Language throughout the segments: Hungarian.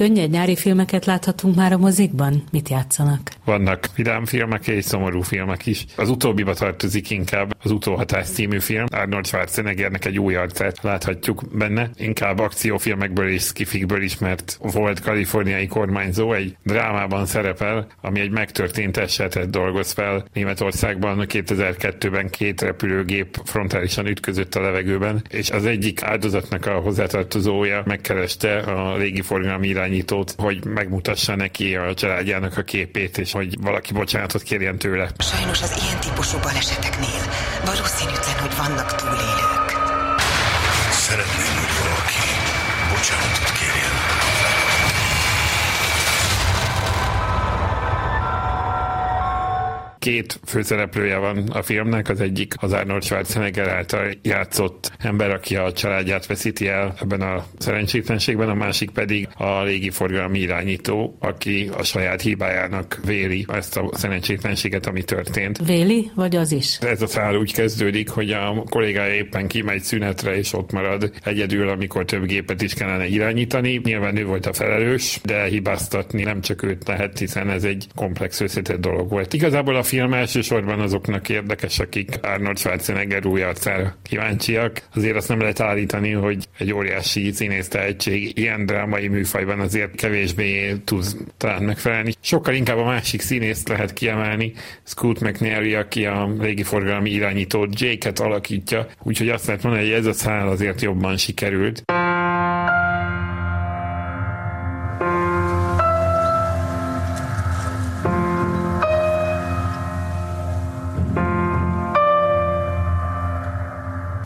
könnyed nyári filmeket láthatunk már a mozikban? Mit játszanak? Vannak filmek és szomorú filmek is. Az utóbbiba tartozik inkább az Utóhatás című film. Arnold Schwarzeneggernek egy új arcát láthatjuk benne. Inkább akciófilmekből és skifikből ismert volt kaliforniai kormányzó egy drámában szerepel, ami egy megtörtént esetet dolgoz fel. Németországban 2002-ben két repülőgép frontálisan ütközött a levegőben, és az egyik áldozatnak a hozzátartozója megkereste a légiforgalmi irányítót, hogy megmutassa neki a családjának a képét, és hogy valaki bocsánatot kérjen tőle. Sajnos az ilyen típusú baleseteknél valószínűtlen, hogy vannak túlélők. Szeretném, hogy valaki bocsánatot kérjen. Két főszereplője van a filmnek, az egyik az Arnold Schwarzenegger által játszott ember, aki a családját veszíti el ebben a szerencsétlenségben, a másik pedig a légiforgalmi irányító, aki a saját hibájának véli ezt a szerencsétlenséget, ami történt. Véli, vagy az is? Ez a szál úgy kezdődik, hogy a kollégája éppen kimegy szünetre, és ott marad egyedül, amikor több gépet is kellene irányítani. Nyilván ő volt a felelős, de hibáztatni nem csak őt lehet, hiszen ez egy komplex összetett dolog volt. Igazából a film elsősorban azoknak érdekes, akik Arnold Schwarzenegger új arcára kíváncsiak. Azért azt nem lehet állítani, hogy egy óriási színész tehetség ilyen drámai műfajban azért kevésbé tud talán megfelelni. Sokkal inkább a másik színészt lehet kiemelni, Scoot McNairy, aki a légiforgalmi irányító Jake-et alakítja, úgyhogy azt lehet mondani, hogy ez a szál azért jobban sikerült.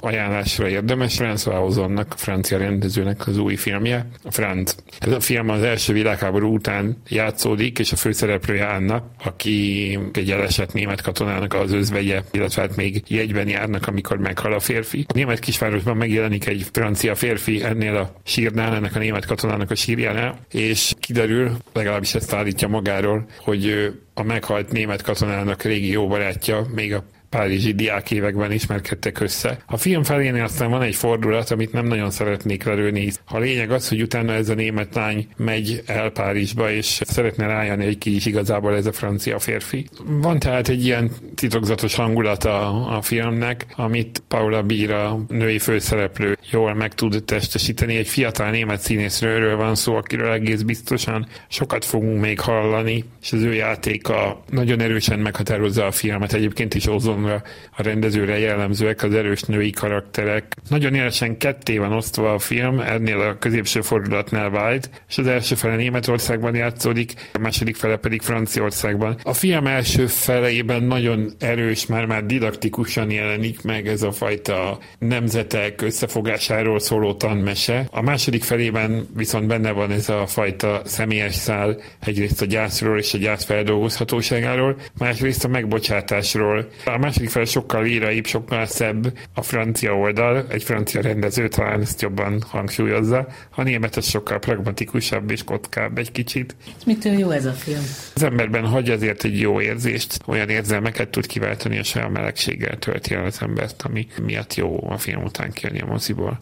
Ajánlásra érdemes. François Ozonnak, a francia rendezőnek az új filmje, a Franz. Ez a film az első világháború után játszódik, és a főszereplője Anna, aki egy elesett német katonának az özvegye, illetve hát még jegyben járnak, amikor meghal a férfi. A német kisvárosban megjelenik egy francia férfi ennél a sírnál, ennek a német katonának a sírjánál, és kiderül, legalábbis ezt állítja magáról, hogy a meghalt német katonának régi jó barátja, még a párizsi diákévekben ismerkedtek össze. A film felénél aztán van egy fordulat, amit nem nagyon szeretnék lelőni. A lényeg az, hogy utána ez a német lány megy el Párizsba, és szeretne rájönni, hogy ki is igazából ez a francia férfi. Van tehát egy ilyen titokzatos hangulata a filmnek, amit Paula Bira, női főszereplő jól meg tud testesíteni. Egy fiatal német színészről van szó, akiről egész biztosan sokat fogunk még hallani, és az ő játéka nagyon erősen meghatározza a filmet. Egyébként is Ozon számomra a rendezőre jellemzőek az erős női karakterek. Nagyon élesen ketté van osztva a film, ennél a középső fordulatnál vált, és az első fele Németországban játszódik, a második fele pedig Franciaországban. A film első felében nagyon erős, már-már didaktikusan jelenik meg ez a fajta nemzetek összefogásáról szóló tanmese. A második felében viszont benne van ez a fajta személyes szál, egyrészt a gyászról és a gyász feldolgozhatóságáról, másrészt a megbocsátásról. A második fel sokkal líraibb, sokkal szebb a francia oldal, egy francia rendező talán ezt jobban hangsúlyozza, a német az sokkal pragmatikusabb és kockább egy kicsit. Mitől jó ez a film? Az emberben hagy azért egy jó érzést, olyan érzelmeket tud kiváltani, és olyan melegséggel tölti el az embert, ami miatt jó a film után kijönni a moziból.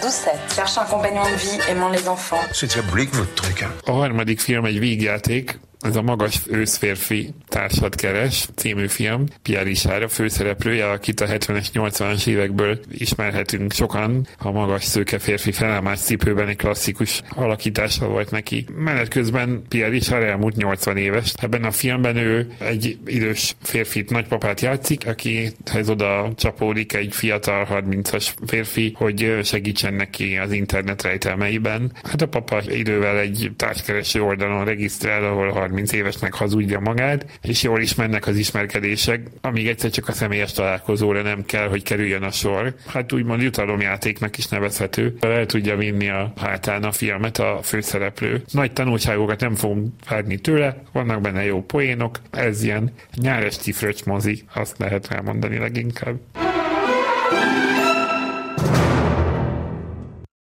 Doucette, cherche un compagnon de vie, aimant les enfants. C'est diabolique votre truc. A harmadik film egy vígjáték, ez a magas őszférfi társat keres című film. Pierre Richard a főszereplője, akit a 70-es, 80-as évekből ismerhetünk sokan. A magas szőke férfi felállás cipőben egy klasszikus alakítása volt neki. Menet közben Pierre Richard elmúlt 80 éves. Ebben a filmben ő egy idős férfit, nagypapát játszik, akihez oda csapódik egy fiatal 30-as férfi, hogy segítsen neki az internet rejtelmeiben. Hát a papa idővel egy társkereső oldalon regisztrál, ahol 30 évesnek hazudja magát, és jól is mennek az ismerkedések, amíg egyszer csak a személyes találkozóra nem kell, hogy kerüljön a sor. Hát úgymond jutalomjátéknak is nevezhető. El tudja vinni a hátán a filmet a főszereplő. Nagy tanulságokat nem fogunk várni tőle, vannak benne jó poénok, ez ilyen nyáres fröccs mozi, azt lehet elmondani leginkább.